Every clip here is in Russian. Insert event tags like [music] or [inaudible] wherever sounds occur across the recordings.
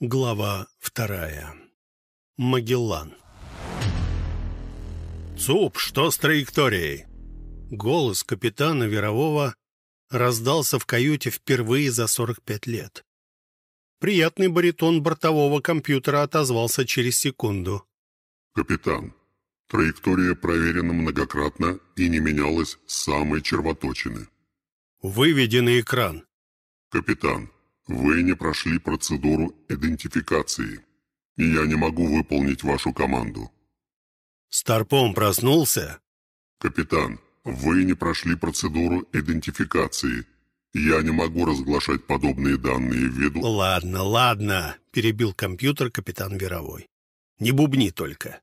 Глава вторая. Магеллан. «Цуп, что с траекторией?» Голос капитана Верового раздался в каюте впервые за 45 лет. Приятный баритон бортового компьютера отозвался через секунду. «Капитан, траектория проверена многократно и не менялась с самой червоточины». «Выведи на экран». «Капитан, вы не прошли процедуру идентификации, и я не могу выполнить вашу команду. Старпом проснулся? Капитан, вы не прошли процедуру идентификации. Я не могу разглашать подобные данные ввиду... Ладно, ладно, перебил компьютер капитан Веровой. Не бубни только.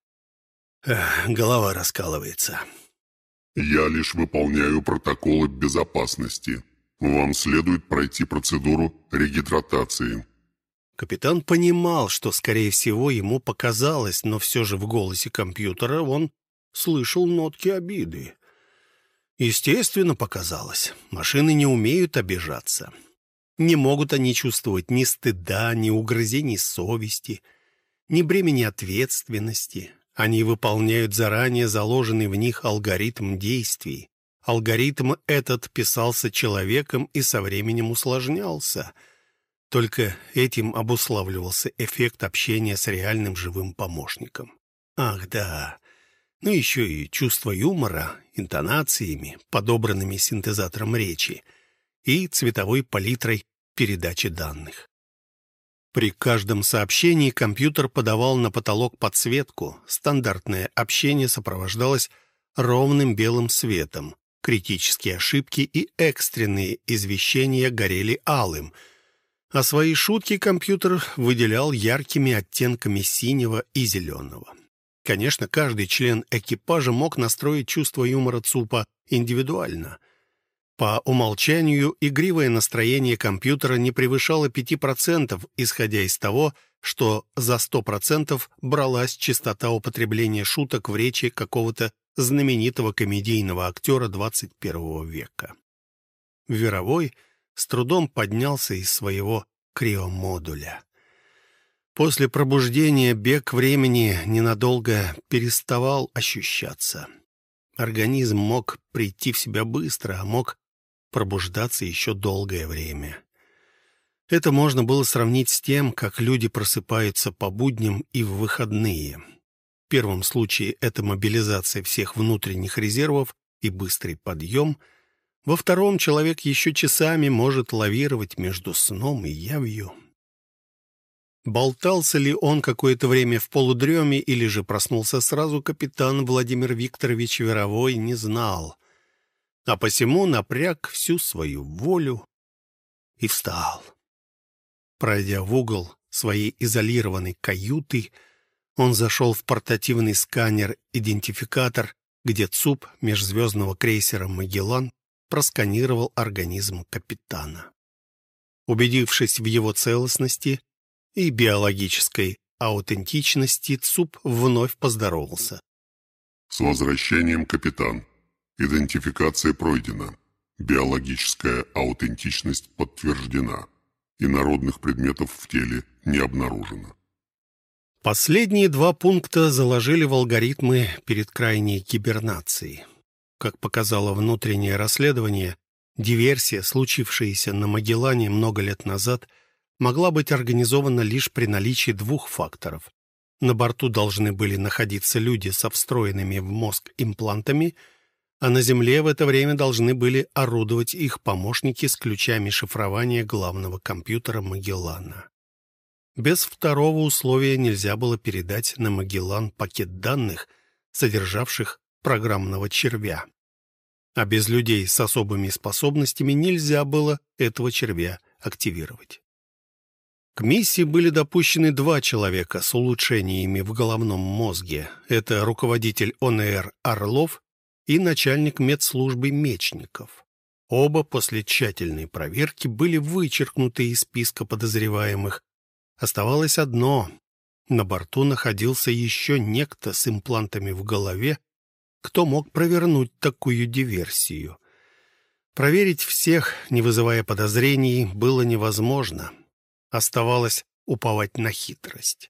Эх, голова раскалывается. Я лишь выполняю протоколы безопасности. Вам следует пройти процедуру регидратации. Капитан понимал, что, скорее всего, ему показалось, но все же в голосе компьютера он слышал нотки обиды. Естественно, показалось. Машины не умеют обижаться. Не могут они чувствовать ни стыда, ни угрызений совести, ни бремени ответственности. Они выполняют заранее заложенный в них алгоритм действий. Алгоритм этот писался человеком и со временем усложнялся. Только этим обуславливался эффект общения с реальным живым помощником. Ах, да. Ну, еще и чувство юмора, интонациями, подобранными синтезатором речи, и цветовой палитрой передачи данных. При каждом сообщении компьютер подавал на потолок подсветку. Стандартное общение сопровождалось ровным белым светом. Критические ошибки и экстренные извещения горели алым, а свои шутки компьютер выделял яркими оттенками синего и зеленого. Конечно, каждый член экипажа мог настроить чувство юмора ЦУПа индивидуально. По умолчанию игривое настроение компьютера не превышало 5%, исходя из того, что за 100% бралась частота употребления шуток в речи какого-то знаменитого комедийного актера 21 века. Веровой с трудом поднялся из своего криомодуля. После пробуждения бег времени ненадолго переставал ощущаться. Организм мог прийти в себя быстро, а мог пробуждаться еще долгое время. Это можно было сравнить с тем, как люди просыпаются по будням и в выходные — в первом случае это мобилизация всех внутренних резервов и быстрый подъем. Во втором человек еще часами может лавировать между сном и явью. Болтался ли он какое-то время в полудреме или же проснулся сразу, капитан Владимир Викторович Веровой не знал. А посему напряг всю свою волю и встал. Пройдя в угол своей изолированной каюты, он зашел в портативный сканер-идентификатор, где ЦУП межзвездного крейсера «Магеллан» просканировал организм капитана. Убедившись в его целостности и биологической аутентичности, ЦУП вновь поздоровался. «С возвращением, капитан. Идентификация пройдена. Биологическая аутентичность подтверждена. и народных предметов в теле не обнаружено». Последние два пункта заложили в алгоритмы перед крайней гибернацией. Как показало внутреннее расследование, диверсия, случившаяся на Магеллане много лет назад, могла быть организована лишь при наличии двух факторов. На борту должны были находиться люди со встроенными в мозг имплантами, а на Земле в это время должны были орудовать их помощники с ключами шифрования главного компьютера Магеллана. Без второго условия нельзя было передать на Магеллан пакет данных, содержавших программного червя. А без людей с особыми способностями нельзя было этого червя активировать. К миссии были допущены два человека с улучшениями в головном мозге. Это руководитель ОНР Орлов и начальник медслужбы Мечников. Оба после тщательной проверки были вычеркнуты из списка подозреваемых, Оставалось одно. На борту находился еще некто с имплантами в голове, кто мог провернуть такую диверсию. Проверить всех, не вызывая подозрений, было невозможно. Оставалось уповать на хитрость.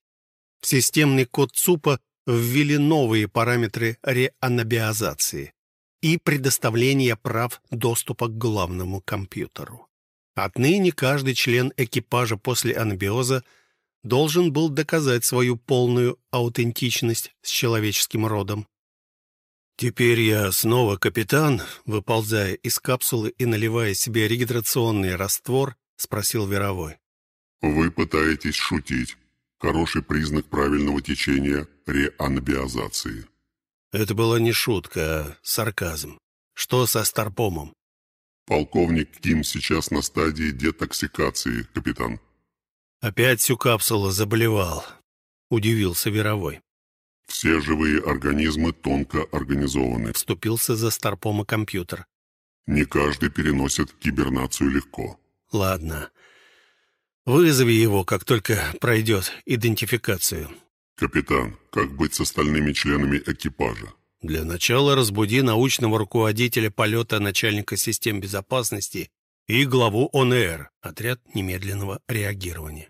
В системный код ЦУПа ввели новые параметры реанабиазации и предоставления прав доступа к главному компьютеру. Отныне каждый член экипажа после анабиоза должен был доказать свою полную аутентичность с человеческим родом. «Теперь я снова капитан», — выползая из капсулы и наливая себе регидрационный раствор, спросил Веровой. «Вы пытаетесь шутить. Хороший признак правильного течения реанабиазации». Это была не шутка, а сарказм. Что со Старпомом? Полковник Ким сейчас на стадии детоксикации, капитан. Опять всю капсулу заболевал. Удивился Веровой. Все живые организмы тонко организованы. Вступился за Старпома компьютер. Не каждый переносит кибернацию легко. Ладно. Вызови его, как только пройдет идентификацию. Капитан, как быть с остальными членами экипажа? Для начала разбуди научного руководителя полета начальника систем безопасности и главу ОНР, отряд немедленного реагирования.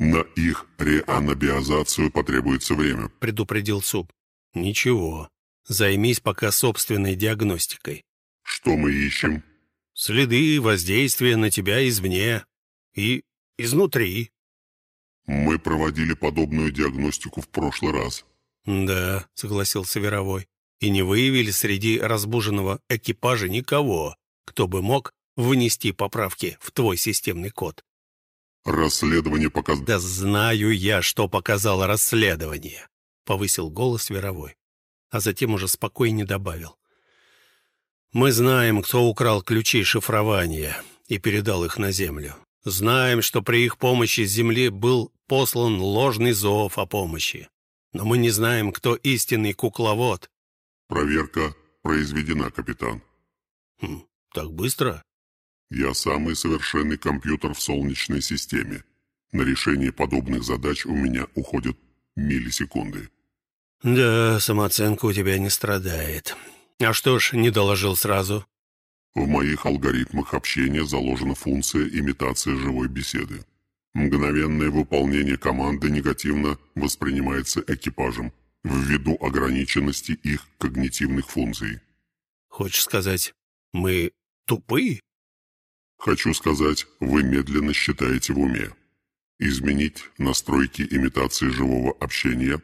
«На их реанабиазацию потребуется время», — предупредил СУП. «Ничего. Займись пока собственной диагностикой». «Что мы ищем?» «Следы воздействия на тебя извне и изнутри». «Мы проводили подобную диагностику в прошлый раз. «Да», — согласился Веровой, «и не выявили среди разбуженного экипажа никого, кто бы мог внести поправки в твой системный код». «Расследование показало...» «Да знаю я, что показало расследование», — повысил голос Веровой, а затем уже спокойнее добавил. «Мы знаем, кто украл ключи шифрования и передал их на Землю. Знаем, что при их помощи с Земли был послан ложный зов о помощи. Но мы не знаем, кто истинный кукловод. Проверка произведена, капитан. Хм, так быстро? Я самый совершенный компьютер в Солнечной системе. На решение подобных задач у меня уходят миллисекунды. Да, самооценка у тебя не страдает. А что ж, не доложил сразу? В моих алгоритмах общения заложена функция имитации живой беседы. Мгновенное выполнение команды негативно воспринимается экипажем ввиду ограниченности их когнитивных функций. Хочешь сказать, мы тупые? Хочу сказать, вы медленно считаете в уме. Изменить настройки имитации живого общения?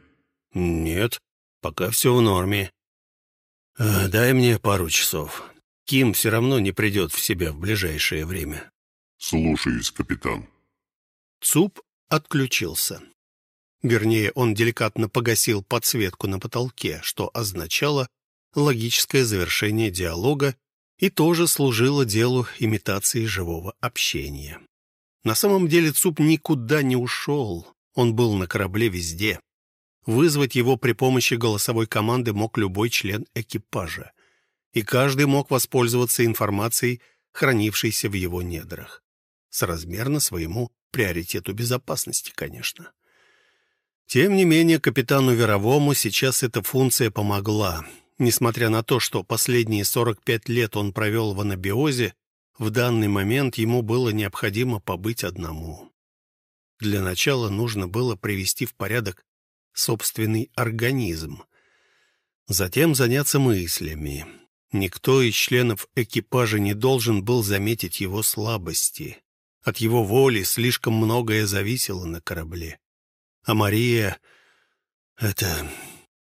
Нет, пока все в норме. Э, дай мне пару часов. Ким все равно не придет в себя в ближайшее время. Слушаюсь, капитан. ЦУП отключился. Вернее, он деликатно погасил подсветку на потолке, что означало логическое завершение диалога и тоже служило делу имитации живого общения. На самом деле ЦУП никуда не ушел, он был на корабле везде. Вызвать его при помощи голосовой команды мог любой член экипажа, и каждый мог воспользоваться информацией, хранившейся в его недрах, соразмерно своему приоритету безопасности, конечно. Тем не менее, капитану Веровому сейчас эта функция помогла. Несмотря на то, что последние 45 лет он провел в анабиозе, в данный момент ему было необходимо побыть одному. Для начала нужно было привести в порядок собственный организм. Затем заняться мыслями. Никто из членов экипажа не должен был заметить его слабости. От его воли слишком многое зависело на корабле. А Мария — это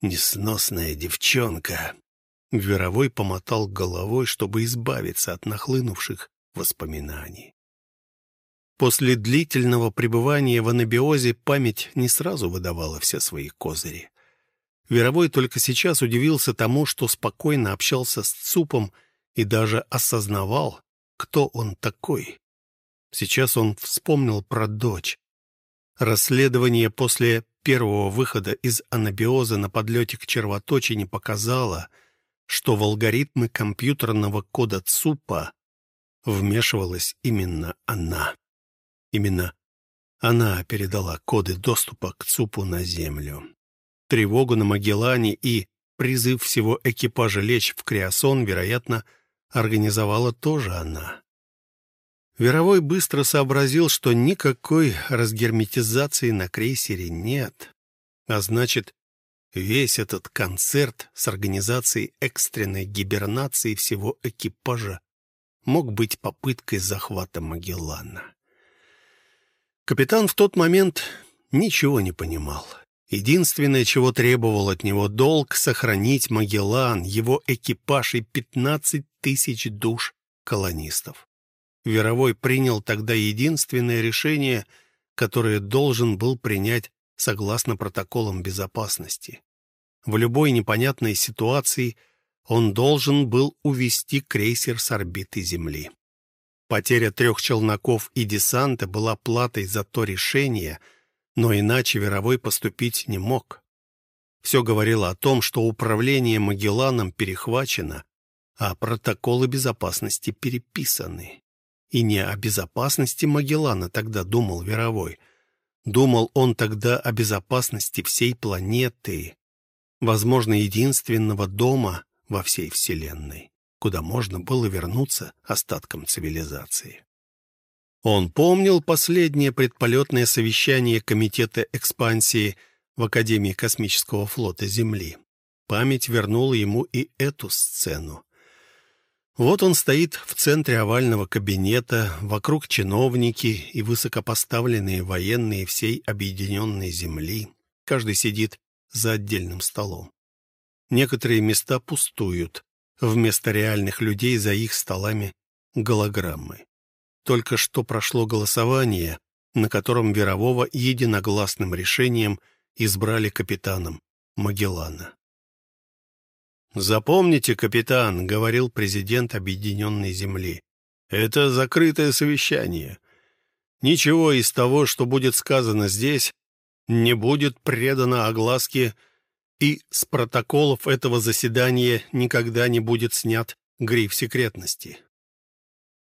несносная девчонка. Веровой помотал головой, чтобы избавиться от нахлынувших воспоминаний. После длительного пребывания в анабиозе память не сразу выдавала все свои козыри. Веровой только сейчас удивился тому, что спокойно общался с ЦУПом и даже осознавал, кто он такой. Сейчас он вспомнил про дочь. Расследование после первого выхода из анабиоза на подлете к червоточине показало, что в алгоритмы компьютерного кода ЦУПа вмешивалась именно она. Именно она передала коды доступа к ЦУПу на Землю. Тревогу на Магеллане и призыв всего экипажа лечь в Криосон, вероятно, организовала тоже она. Веровой быстро сообразил, что никакой разгерметизации на крейсере нет. А значит, весь этот концерт с организацией экстренной гибернации всего экипажа мог быть попыткой захвата Магеллана. Капитан в тот момент ничего не понимал. Единственное, чего требовал от него долг — сохранить Магеллан, его экипаж и 15 тысяч душ колонистов. Веровой принял тогда единственное решение, которое должен был принять согласно протоколам безопасности. В любой непонятной ситуации он должен был увести крейсер с орбиты Земли. Потеря трех челноков и десанта была платой за то решение, но иначе Веровой поступить не мог. Все говорило о том, что управление Магелланом перехвачено, а протоколы безопасности переписаны. И не о безопасности Магеллана тогда думал Веровой. Думал он тогда о безопасности всей планеты, возможно, единственного дома во всей Вселенной, куда можно было вернуться остаткам цивилизации. Он помнил последнее предполетное совещание Комитета экспансии в Академии космического флота Земли. Память вернула ему и эту сцену. Вот он стоит в центре овального кабинета, вокруг чиновники и высокопоставленные военные всей объединенной земли. Каждый сидит за отдельным столом. Некоторые места пустуют. Вместо реальных людей за их столами голограммы. Только что прошло голосование, на котором Верового единогласным решением избрали капитаном Магеллана. «Запомните, капитан», — говорил президент Объединенной Земли, — «это закрытое совещание. Ничего из того, что будет сказано здесь, не будет предано огласке, и с протоколов этого заседания никогда не будет снят гриф секретности».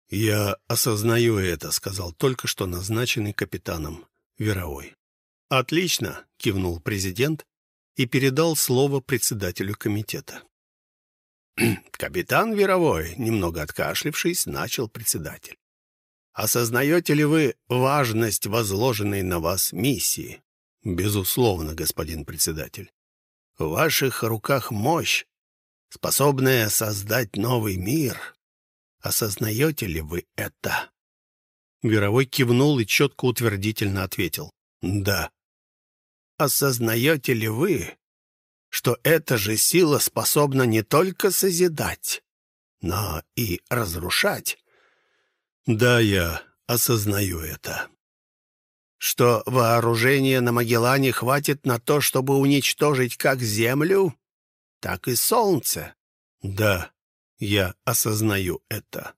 «Я осознаю это», — сказал только что назначенный капитаном Веровой. «Отлично», — кивнул президент и передал слово председателю комитета. [clears throat] «Капитан Веровой», немного откашлившись, начал председатель. «Осознаете ли вы важность возложенной на вас миссии?» «Безусловно, господин председатель». «В ваших руках мощь, способная создать новый мир. Осознаете ли вы это?» Веровой кивнул и четко утвердительно ответил. «Да». «Осознаете ли вы, что эта же сила способна не только созидать, но и разрушать. Да, я осознаю это. Что вооружения на Магеллане хватит на то, чтобы уничтожить как Землю, так и Солнце. Да, я осознаю это.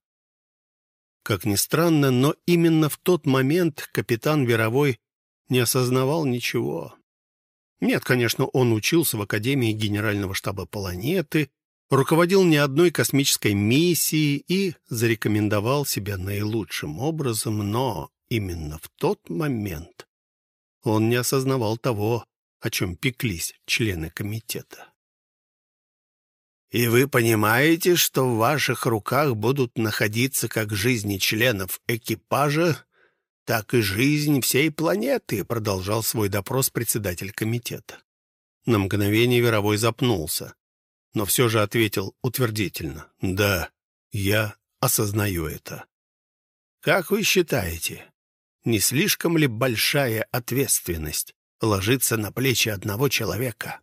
Как ни странно, но именно в тот момент капитан Веровой не осознавал ничего. Нет, конечно, он учился в Академии Генерального штаба планеты, руководил не одной космической миссией и зарекомендовал себя наилучшим образом, но именно в тот момент он не осознавал того, о чем пеклись члены комитета. «И вы понимаете, что в ваших руках будут находиться как жизни членов экипажа, так и жизнь всей планеты», — продолжал свой допрос председатель комитета. На мгновение Веровой запнулся, но все же ответил утвердительно. «Да, я осознаю это». «Как вы считаете, не слишком ли большая ответственность ложится на плечи одного человека?»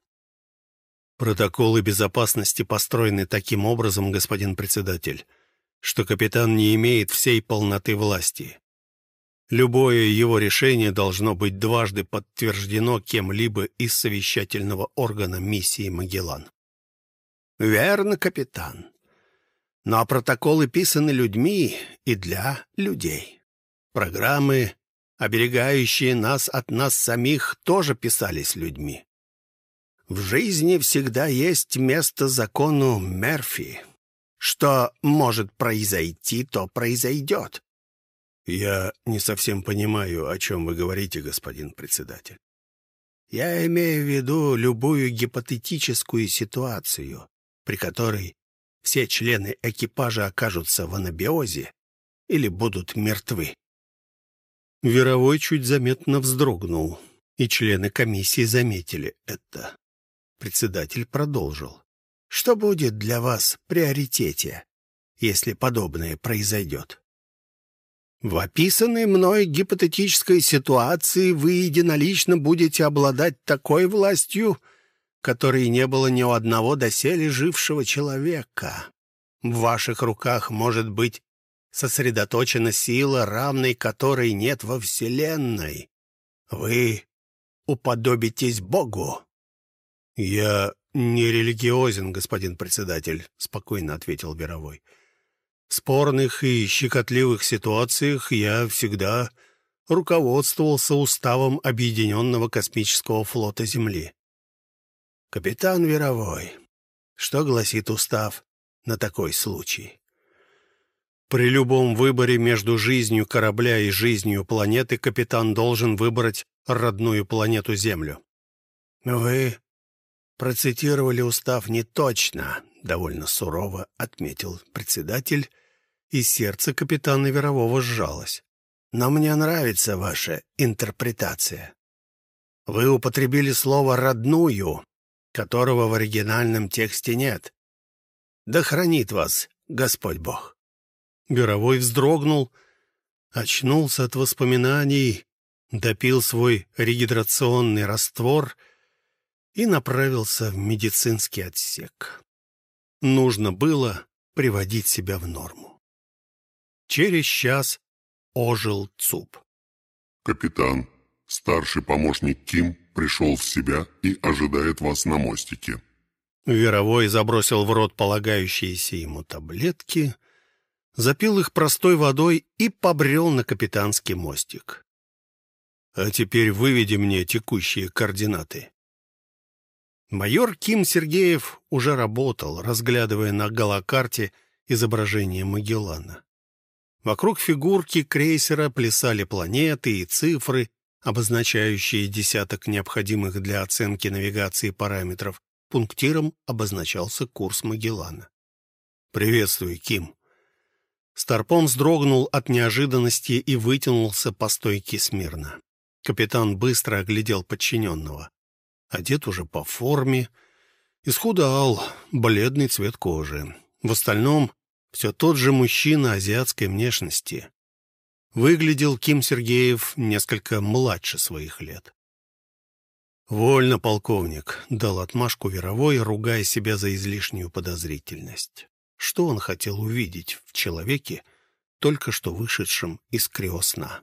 «Протоколы безопасности построены таким образом, господин председатель, что капитан не имеет всей полноты власти. Любое его решение должно быть дважды подтверждено кем-либо из совещательного органа миссии «Магеллан». «Верно, капитан. Но протоколы писаны людьми и для людей. Программы, оберегающие нас от нас самих, тоже писались людьми. В жизни всегда есть место закону Мерфи. Что может произойти, то произойдет. «Я не совсем понимаю, о чем вы говорите, господин председатель». «Я имею в виду любую гипотетическую ситуацию, при которой все члены экипажа окажутся в анабиозе или будут мертвы. Веровой чуть заметно вздрогнул, и члены комиссии заметили это. Председатель продолжил. «Что будет для вас в приоритете, если подобное произойдет?» В описанной мной гипотетической ситуации вы единолично будете обладать такой властью, которой не было ни у одного доселе жившего человека. В ваших руках может быть сосредоточена сила, равной которой нет во Вселенной. Вы уподобитесь Богу. «Я не религиозен, господин председатель», — спокойно ответил Веровой. В спорных и щекотливых ситуациях я всегда руководствовался уставом Объединенного космического флота Земли. Капитан Веровой, что гласит устав на такой случай? При любом выборе между жизнью корабля и жизнью планеты капитан должен выбрать родную планету Землю. Вы процитировали устав не точно, довольно сурово отметил председатель, и сердце капитана Верового сжалось. «Но мне нравится ваша интерпретация. Вы употребили слово «родную», которого в оригинальном тексте нет. Да хранит вас Господь Бог». Веровой вздрогнул, очнулся от воспоминаний, допил свой регидрационный раствор и направился в медицинский отсек. Нужно было приводить себя в норму. Через час ожил ЦУП. «Капитан, старший помощник Ким пришел в себя и ожидает вас на мостике». Веровой забросил в рот полагающиеся ему таблетки, запил их простой водой и побрел на капитанский мостик. «А теперь выведи мне текущие координаты». Майор Ким Сергеев уже работал, разглядывая на голокарте изображение Магеллана. Вокруг фигурки крейсера плясали планеты и цифры, обозначающие десяток необходимых для оценки навигации параметров. Пунктиром обозначался курс Магеллана. «Приветствую, Ким». Старпом вздрогнул от неожиданности и вытянулся по стойке смирно. Капитан быстро оглядел подчиненного одет уже по форме, исхудал, бледный цвет кожи. В остальном все тот же мужчина азиатской внешности. Выглядел Ким Сергеев несколько младше своих лет. «Вольно, полковник», — дал отмашку Веровой, ругая себя за излишнюю подозрительность. Что он хотел увидеть в человеке, только что вышедшем из криосна?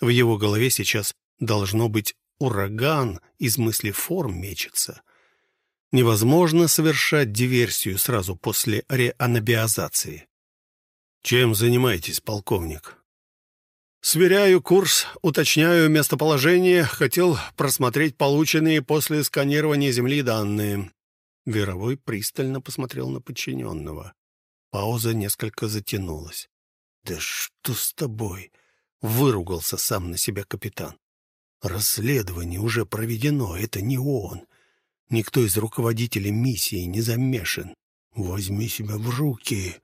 В его голове сейчас должно быть ураган из мысли форм мечется. Невозможно совершать диверсию сразу после реанабиазации. Чем занимаетесь, полковник? Сверяю курс, уточняю местоположение, хотел просмотреть полученные после сканирования Земли данные. Веровой пристально посмотрел на подчиненного. Пауза несколько затянулась. «Да что с тобой?» — выругался сам на себя капитан. Расследование уже проведено, это не он. Никто из руководителей миссии не замешан. Возьми себя в руки.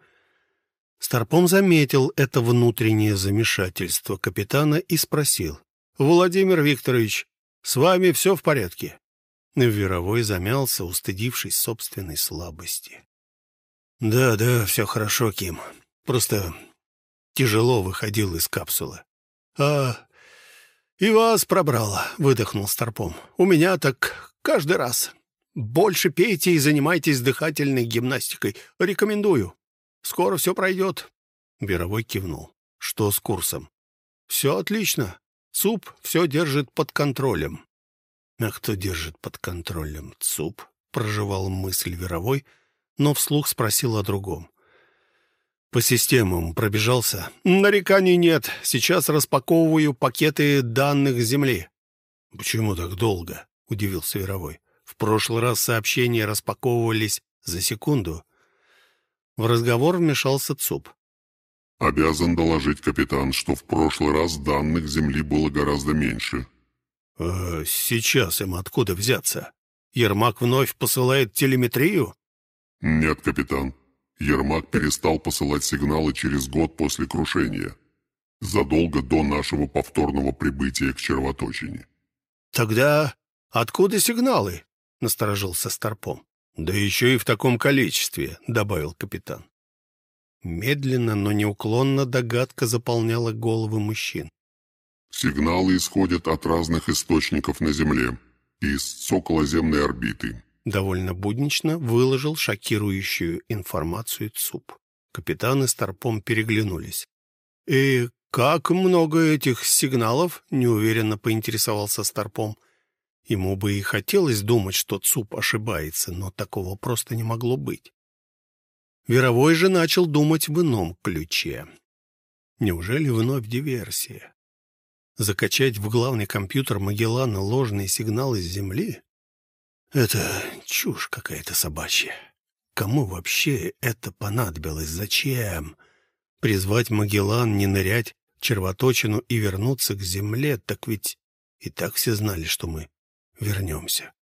Старпом заметил это внутреннее замешательство капитана и спросил. «Владимир Викторович, с вами все в порядке?» Веровой замялся, устыдившись собственной слабости. «Да, да, все хорошо, Ким. Просто тяжело выходил из капсулы. А «И вас пробрало», — выдохнул Старпом. «У меня так каждый раз. Больше пейте и занимайтесь дыхательной гимнастикой. Рекомендую. Скоро все пройдет». Веровой кивнул. «Что с курсом?» «Все отлично. ЦУП все держит под контролем». «А кто держит под контролем ЦУП?» — проживал мысль Веровой, но вслух спросил о другом. По системам пробежался. Нареканий нет. Сейчас распаковываю пакеты данных Земли. Почему так долго? Удивился Яровой. В прошлый раз сообщения распаковывались за секунду. В разговор вмешался ЦУП. «Обязан доложить, капитан, что в прошлый раз данных Земли было гораздо меньше». «Э, «Сейчас им откуда взяться? Ермак вновь посылает телеметрию?» «Нет, капитан. Ермак перестал посылать сигналы через год после крушения, задолго до нашего повторного прибытия к червоточине. «Тогда откуда сигналы?» — насторожился Старпом. «Да еще и в таком количестве», — добавил капитан. Медленно, но неуклонно догадка заполняла головы мужчин. «Сигналы исходят от разных источников на Земле, из околоземной орбиты, Довольно буднично выложил шокирующую информацию ЦУП. Капитан и Старпом переглянулись. «И как много этих сигналов?» — неуверенно поинтересовался Старпом. Ему бы и хотелось думать, что ЦУП ошибается, но такого просто не могло быть. Веровой же начал думать в ином ключе. Неужели вновь диверсия? Закачать в главный компьютер Магеллана ложные сигналы с Земли? Это чушь какая-то собачья. Кому вообще это понадобилось? Зачем? Призвать Магеллан не нырять червоточину и вернуться к земле, так ведь и так все знали, что мы вернемся.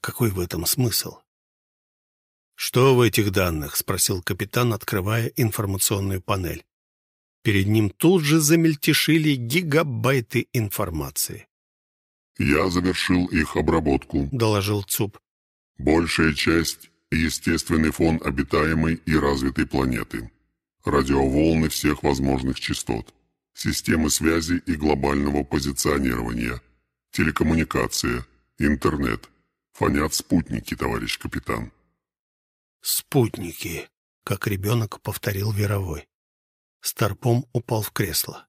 Какой в этом смысл? «Что в этих данных?» — спросил капитан, открывая информационную панель. Перед ним тут же замельтешили гигабайты информации. «Я завершил их обработку», — доложил ЦУП. «Большая часть — естественный фон обитаемой и развитой планеты. Радиоволны всех возможных частот, системы связи и глобального позиционирования, телекоммуникация, интернет. Фонят спутники, товарищ капитан». «Спутники», — как ребенок повторил Веровой. Старпом упал в кресло.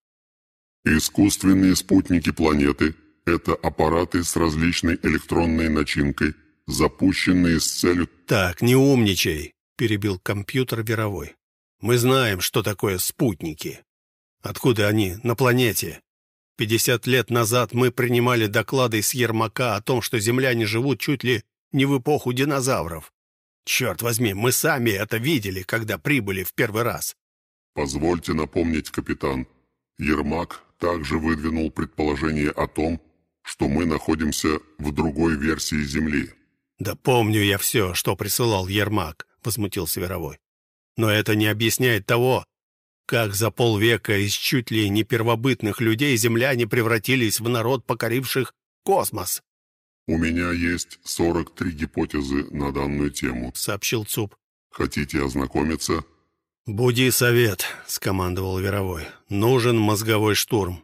«Искусственные спутники планеты — это аппараты с различной электронной начинкой, запущенные с целью... «Так, не умничай», — перебил компьютер Веровой. «Мы знаем, что такое спутники. Откуда они на планете? Пятьдесят лет назад мы принимали доклады с Ермака о том, что земляне живут чуть ли не в эпоху динозавров. Черт возьми, мы сами это видели, когда прибыли в первый раз». «Позвольте напомнить, капитан, Ермак также выдвинул предположение о том, что мы находимся в другой версии Земли». «Да помню я все, что присылал Ермак», — возмутился Веровой. «Но это не объясняет того, как за полвека из чуть ли не первобытных людей земляне превратились в народ, покоривших космос». «У меня есть 43 гипотезы на данную тему», — сообщил ЦУП. «Хотите ознакомиться?» «Буди совет», — скомандовал Веровой. «Нужен мозговой штурм.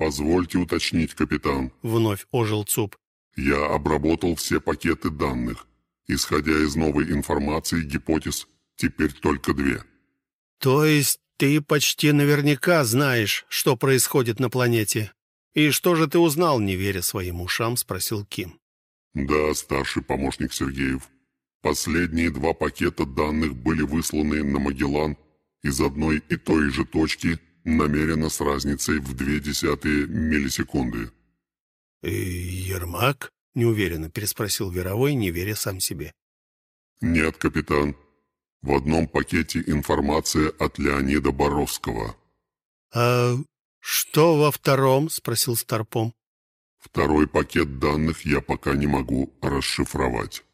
«Позвольте уточнить, капитан». Вновь ожил ЦУП. «Я обработал все пакеты данных. Исходя из новой информации, гипотез теперь только две». «То есть ты почти наверняка знаешь, что происходит на планете? И что же ты узнал, не веря своим ушам?» — спросил Ким. «Да, старший помощник Сергеев. Последние два пакета данных были высланы на Магеллан из одной и той же точки — намеренно с разницей в две десятые миллисекунды. «И Ермак?» — неуверенно переспросил Веровой, не веря сам себе. «Нет, капитан. В одном пакете информация от Леонида Боровского». «А что во втором?» — спросил Старпом. «Второй пакет данных я пока не могу расшифровать».